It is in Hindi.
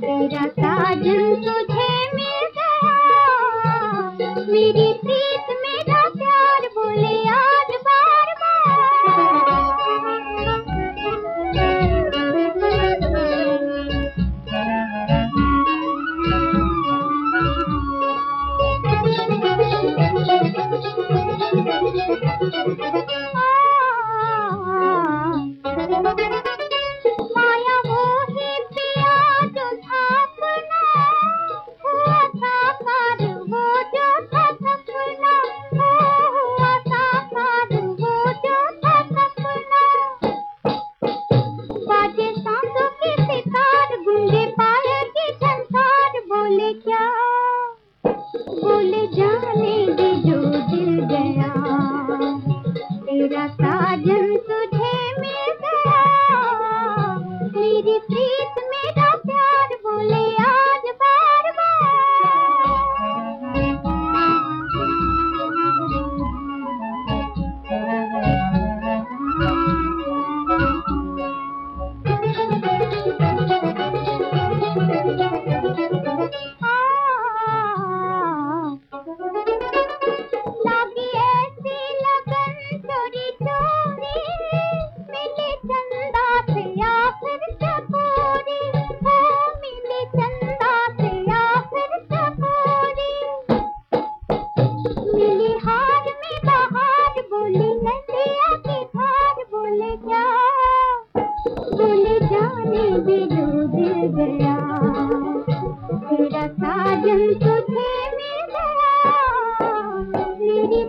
तेरा साजन तुझे मिल गया। मेरी प्रीत लेगी जो दिल गया। तेरा साजन तुझे मिल गया। मेरी प्रीत, मेरा प्यार, बोले आज बार बार। भी दूध गया तेरा साजन तुझे मिल गया मेरी